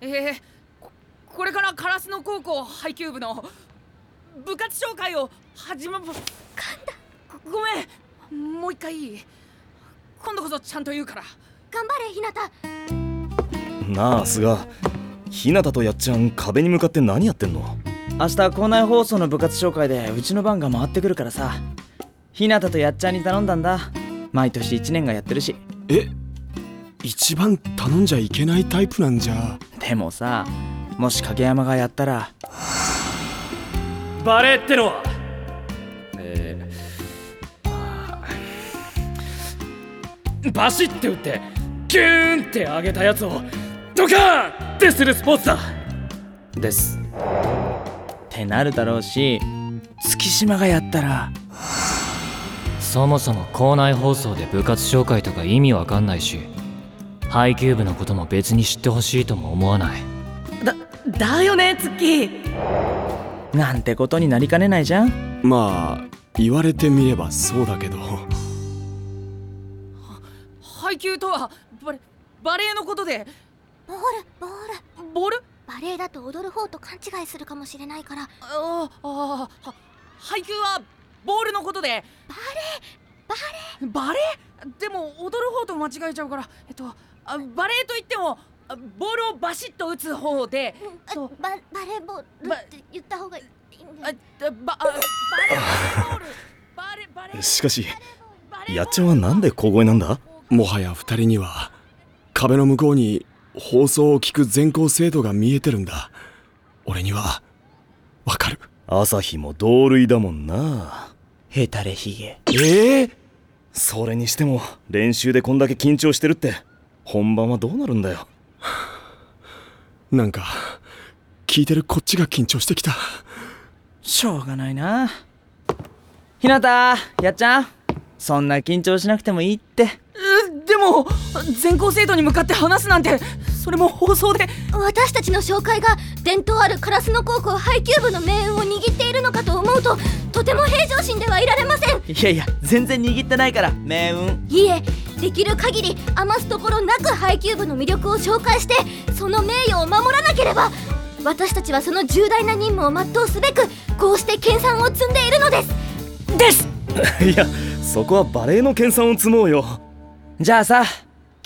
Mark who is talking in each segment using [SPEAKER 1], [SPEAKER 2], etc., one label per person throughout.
[SPEAKER 1] えー、ここれから烏野高校配球部の部活紹介を始めごごめんもう一回いい今度こそちゃんと言うから。
[SPEAKER 2] 頑張れひなた
[SPEAKER 3] なあ菅。ひなたとやっちゃん壁に向かって何やってんの？
[SPEAKER 4] 明日校内放送の部活紹介でうちの番が回ってくるからさ。ひなたとやっちゃんに頼んだんだ。毎年1年がやってるし。
[SPEAKER 5] え？一番頼んじゃいけないタイプなんじゃ
[SPEAKER 4] でもさもし影山がやったら。
[SPEAKER 6] バレーってのは？えーバシッて打ってギューンって上げたやつをドカーンってするスポーツだ。
[SPEAKER 4] です。ってなるだろうし月島がやったら。
[SPEAKER 7] そもそも校内放送で部活紹介とか意味わかんないし配球部のことも別に知ってほしいとも思わない。
[SPEAKER 1] だだよねツッキー。
[SPEAKER 4] なんてことになりかねないじゃん。
[SPEAKER 5] まあ言われてみればそうだけど。
[SPEAKER 1] 配球とはバレバレエのことで。
[SPEAKER 2] ボールボール。
[SPEAKER 1] ボール？
[SPEAKER 2] バレエだと踊る方と勘違いするかもしれないから。
[SPEAKER 1] あああは配球はボールのことで。
[SPEAKER 2] バレエ
[SPEAKER 1] バレエでも踊る方と間違えちゃうから。えっとあバレエといってもあボールをバシッと打つ方でう
[SPEAKER 2] ババレーボール
[SPEAKER 1] ば
[SPEAKER 2] って言った方がいいん
[SPEAKER 1] あ
[SPEAKER 2] だ
[SPEAKER 1] ばあバレーボール。バレバレ
[SPEAKER 3] しかしやっちゃんはなんで小声なんだ？
[SPEAKER 5] もはや二人には壁の向こうに放送を聞く全校生徒が見えてるんだ。俺にはわかる。
[SPEAKER 3] 朝日も同類だもんな。
[SPEAKER 4] ヘタレヒゲ。
[SPEAKER 5] ええ
[SPEAKER 3] それにしても練習でこんだけ緊張してるって本番はどうなるんだよ。
[SPEAKER 5] なんか聞いてるこっちが緊張してきた。
[SPEAKER 4] しょうがないな。ひなたやっちゃん。そんな緊張しなくてもいいって。
[SPEAKER 1] うでも全校生徒に向かって話すなんてそれも放送で。
[SPEAKER 2] 私たちの紹介が伝統ある烏野高校配球部の命運を握っているのかと思うととても平常心ではいられません。
[SPEAKER 4] いやいや全然握ってないから命運。
[SPEAKER 2] いえできる限り余すところなく配球部の魅力を紹介してその名誉を守らなければ私たちはその重大な任務を全うすべくこうして研鑽を積んでいるのです。
[SPEAKER 1] です。
[SPEAKER 3] いやそこはバレエの研鑽を積もうよ。
[SPEAKER 4] じゃあさ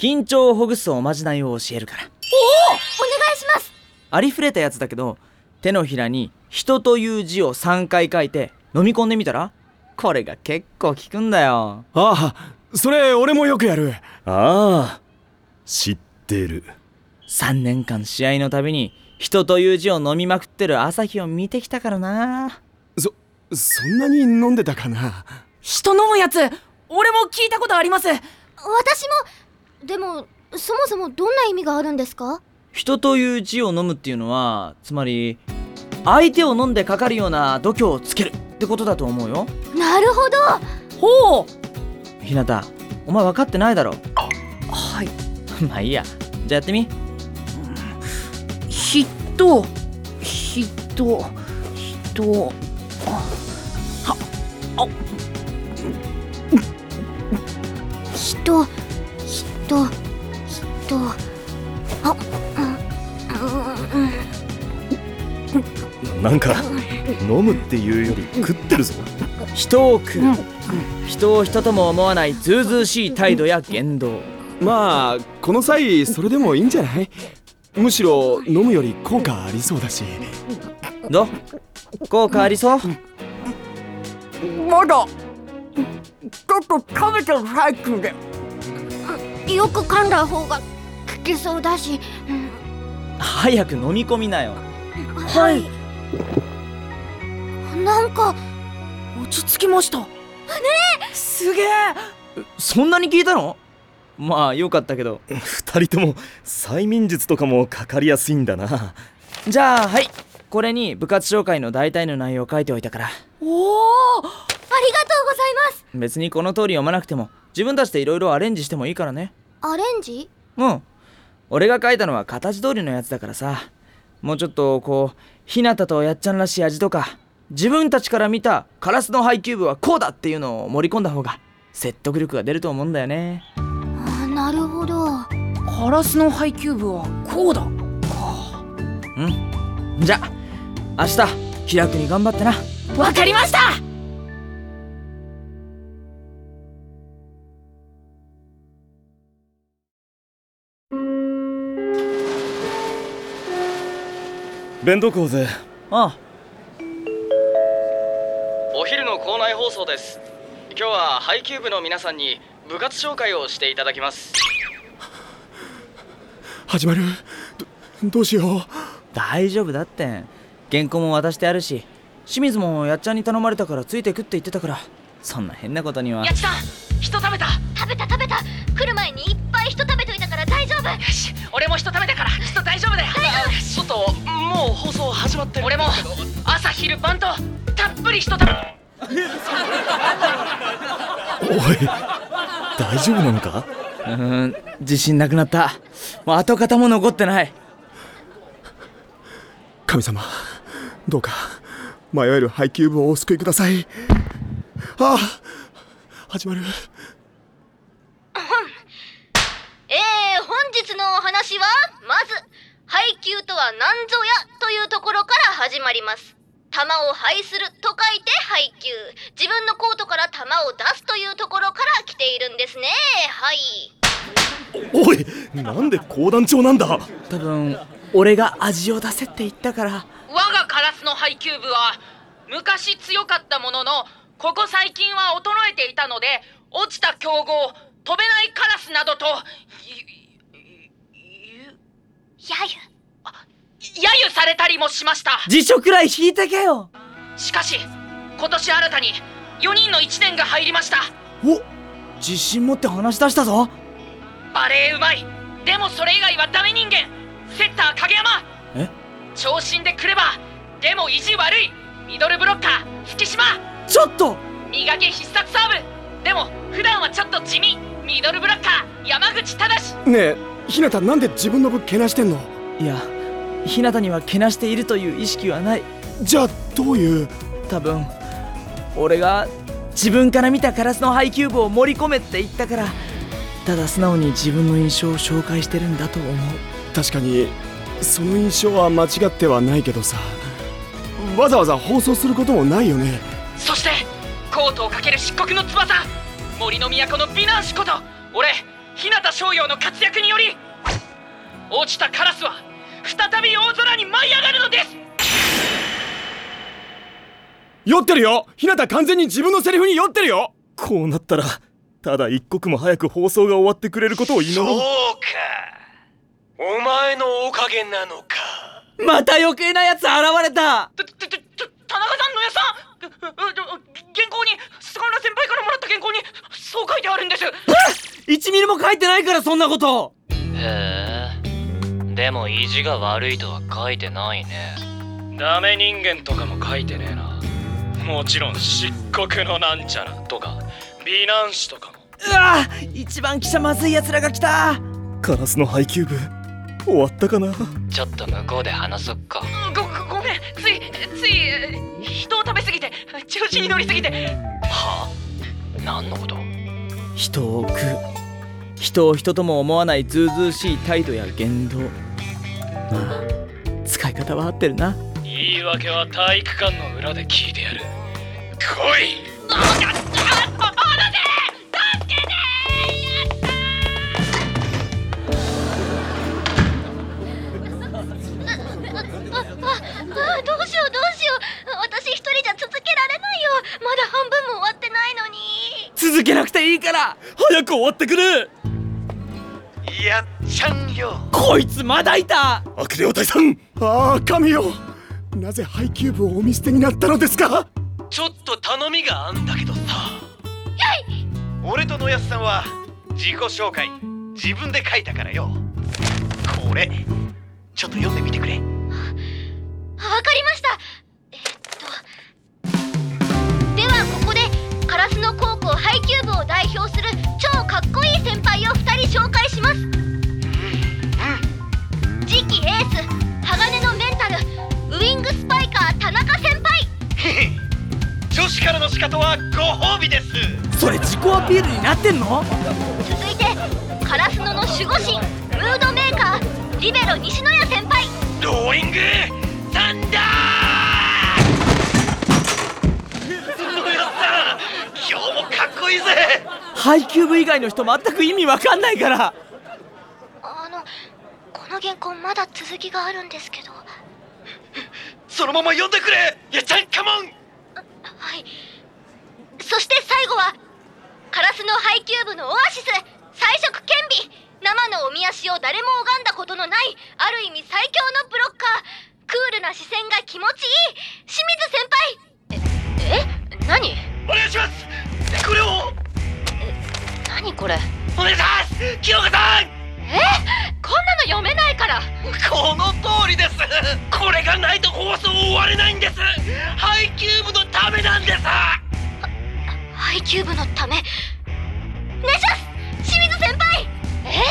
[SPEAKER 4] 緊張をほぐすおまじないを教えるから
[SPEAKER 2] お願いします。
[SPEAKER 4] ありふれたやつだけど手のひらに「人」という字を3回書いて飲み込んでみたらこれが結構効くんだよ。
[SPEAKER 5] ああそれ俺もよくやる。
[SPEAKER 3] ああ知ってる。
[SPEAKER 4] 3年間試合のたびに「人」という字を飲みまくってる朝日を見てきたからな。
[SPEAKER 5] そそんなに飲んでたかな？
[SPEAKER 1] 人飲むやつ俺も聞いたことあります。
[SPEAKER 2] 私もでもそもそもどんな意味があるんですか？
[SPEAKER 4] 人という字を飲むっていうのはつまり相手を飲んでかかるような度胸をつけるってことだと思うよ。
[SPEAKER 2] なるほど。
[SPEAKER 1] ほう。
[SPEAKER 4] ひなたお前分かってないだろ。
[SPEAKER 1] はい。
[SPEAKER 4] まあいいや。じゃあやってみ。
[SPEAKER 1] 人。人。人。あは
[SPEAKER 2] 人人。人
[SPEAKER 3] なんか飲むっていうより食ってるぞ。
[SPEAKER 4] 人を食う。人を人とも思わないずうずうしい態度や言動。
[SPEAKER 5] まあこの際それでもいいんじゃない？むしろ飲むより効果ありそうだし。
[SPEAKER 4] ど？う効果ありそう？
[SPEAKER 1] まだちょっと食べてる最中で。
[SPEAKER 2] よく噛んだ方が効きそうだし、うん。
[SPEAKER 4] 早く飲み込みなよ。
[SPEAKER 2] はいなんか
[SPEAKER 1] 落ち着きました。ねえすげえ。
[SPEAKER 4] そんなに聞いたの？まあよかったけど。
[SPEAKER 3] 二人とも催眠術とかもかかりやすいんだな。
[SPEAKER 4] じゃあはい。これに部活紹介の大体の内容を書いておいたから。
[SPEAKER 1] おお
[SPEAKER 2] ありがとうございます。
[SPEAKER 4] 別にこの通り読まなくても自分たちでいろいろアレンジしてもいいからね。
[SPEAKER 2] アレンジ？
[SPEAKER 4] うん。俺が書いたのは形通りのやつだからさもうちょっとこうひなたとやっちゃんらしい味とか自分たちから見たカラスの配球部はこうだっていうのを盛り込んだ方が説得力が出ると思うんだよね。
[SPEAKER 2] あなるほど。
[SPEAKER 1] カラスの配球部はこうだ。か
[SPEAKER 4] うん。じゃ明日気楽に頑張ってな。
[SPEAKER 1] わかりました
[SPEAKER 3] 弁当校ぜ。
[SPEAKER 4] ああ。
[SPEAKER 8] お昼の校内放送です。今日は配給部の皆さんに部活紹介をしていただきます。
[SPEAKER 5] 始まる。どどうしよう。
[SPEAKER 4] 大丈夫だって原稿も渡してあるし清水もやっちゃんに頼まれたからついてくって言ってたから。そんな変なことには。
[SPEAKER 1] やちさん人食べた。
[SPEAKER 2] 食べた食べた。来る前にいっぱい人食べといたから大丈夫。
[SPEAKER 1] よし俺も人食べたから人大丈夫だよ俺も朝昼晩とたっぷり人食べ
[SPEAKER 3] おい大丈夫なのか？
[SPEAKER 4] うーん自信なくなった。もう跡形も残ってない。
[SPEAKER 5] 神様どうか迷える配給部をお救いください。ああ始まる
[SPEAKER 2] えー、本日のお話はまず配給とは何ぞやというところります。玉を配すると書いて配給。自分のコートから玉を出すというところから来ているんですね。はい。
[SPEAKER 3] おいなんで講談長なんだ？
[SPEAKER 4] 多分俺が味を出せって言ったから。
[SPEAKER 1] 我がカラスの配給部は昔強かったもののここ最近は衰えていたので落ちた強豪飛べないカラスなどと
[SPEAKER 2] やゆ
[SPEAKER 1] 揶揄されたりもしました。
[SPEAKER 4] 辞書くらい引いてけよ。
[SPEAKER 1] しかし今年新たに4人の1年が入りました。
[SPEAKER 4] お自信持って話し出したぞ。
[SPEAKER 1] バレーうまい。でもそれ以外はダメ人間。セッター影山。
[SPEAKER 4] え？
[SPEAKER 1] 長身でクレバーでも意地悪い。ミドルブロッカー月島。
[SPEAKER 4] ちょっと！
[SPEAKER 1] 磨け必殺サーブ。でも普段はちょっと地味。ミドルブロッカー山口正
[SPEAKER 5] ねえひなたなんで自分の部けなしてんの？
[SPEAKER 4] いや日向にはけなしているという意識はない。
[SPEAKER 5] じゃあどういう？
[SPEAKER 4] 多分俺が自分から見たカラスの配給部を盛り込めって言ったからただ素直に自分の印象を紹介してるんだと思う。
[SPEAKER 5] 確かにその印象は間違ってはないけどさわざわざ放送することもないよね。
[SPEAKER 1] そしてコートをかける漆黒の翼森の都の美男子こと俺日向翔陽の活躍により落ちたカラスは再び大空に舞い上がるのです。
[SPEAKER 5] 酔ってるよ。ひなた完全に自分のセリフに酔ってるよ。
[SPEAKER 3] こうなったらただ一刻も早く放送が終わってくれることを祈ろう。
[SPEAKER 9] そうか。お前のおかげなのか。
[SPEAKER 4] また余計なやつ現れた。
[SPEAKER 1] た、た、た、た田中さんのやさん。原稿に菅原先輩からもらった原稿にそう書いてあるんです。
[SPEAKER 4] 1ミリも書いてないからそんなこと
[SPEAKER 7] でも意地が悪いとは書いてないね。
[SPEAKER 6] ダメ人間とかも書いてねえな。もちろん漆黒のなんちゃらとか美男子とかも。
[SPEAKER 4] うわ一番記者まずいやつらが来た。
[SPEAKER 3] カラスの配給部終わったかな？
[SPEAKER 7] ちょっと向こうで話そっか。
[SPEAKER 1] ごごごめん。ついついえー人を食べ過ぎて調子に乗りすぎて。
[SPEAKER 7] はあ？何のこと？
[SPEAKER 4] 人を食う人を人とも思わないずうずうしい態度や言動。まあ使い方は合ってるな。
[SPEAKER 6] 言い訳は体育館の裏で聞いてやる。来い!
[SPEAKER 2] ああどうしようどうしよう私一人じゃ続けられないよまだ半分も終わってないのに
[SPEAKER 4] 続けなくていいから
[SPEAKER 3] 早く終わってくれ
[SPEAKER 4] こいつまだいた！
[SPEAKER 3] 悪霊隊さん
[SPEAKER 5] ああ神よ！なぜ配給部をお見捨てになったのですか？
[SPEAKER 9] ちょっと頼みがあんだけどさ。俺と野安さんは自己紹介自分で書いたからよ。これちょっと読んでみてくれ。
[SPEAKER 2] わかりました。えっとではここでカラスの高校配給部を代表する超かっこいい先輩を2人力の
[SPEAKER 9] 仕方はご褒美です。
[SPEAKER 4] それ自己アピールになってんの？
[SPEAKER 2] 続いてカラスノの守護神ムードメーカーリベロ西野屋先輩。
[SPEAKER 9] ローイングサンダー！西野谷さん今日もかっ
[SPEAKER 10] こいいぜ。
[SPEAKER 4] 配ー部以外の人全く意味わかんないから。
[SPEAKER 2] あのこの原稿まだ続きがあるんですけど。
[SPEAKER 9] そのまま読んでくれ。やちゃんカモン！
[SPEAKER 2] そして最後はカラスの配給部のオアシス彩色兼備生のおみ足を誰も拝んだことのないある意味最強のブロッカークールな視線が気持ちいい清水先輩ええ何
[SPEAKER 9] お願いしますこれを
[SPEAKER 2] 何これ？
[SPEAKER 9] お願いします清香さん
[SPEAKER 2] え？こんなの読めないから
[SPEAKER 9] この通りです。これがないと放送終われないんです。配給部のためなんです
[SPEAKER 2] 配給部のため。ねしゃ清水先輩！え？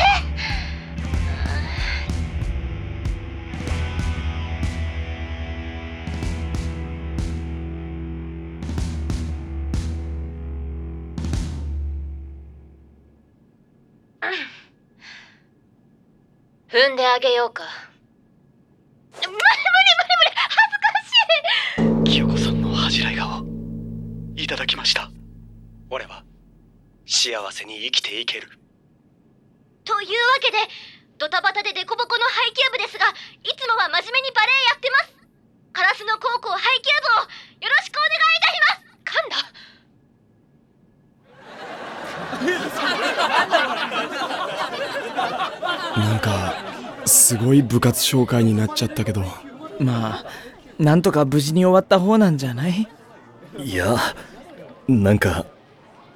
[SPEAKER 2] 踏んであげようか。無理無理無理無理！恥ずかしい
[SPEAKER 9] ただきました。幸せに生きていける。
[SPEAKER 2] というわけでドタバタでデコボコの配給部ですがいつもは真面目にバレエやってます。カラスの高校配給部をよろしくお願いいたします。噛んだ。
[SPEAKER 5] なんかすごい部活紹介になっちゃったけど。
[SPEAKER 4] まあなんとか無事に終わった方なんじゃない？
[SPEAKER 3] いやなんか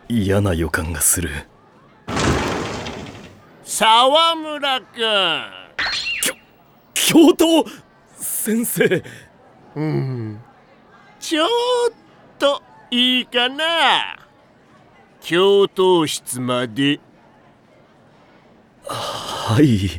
[SPEAKER 3] 嫌な予感がする。
[SPEAKER 11] 沢村君。
[SPEAKER 3] 教頭先生。
[SPEAKER 11] うん。ちょっといいかな。教頭室まで。
[SPEAKER 3] はい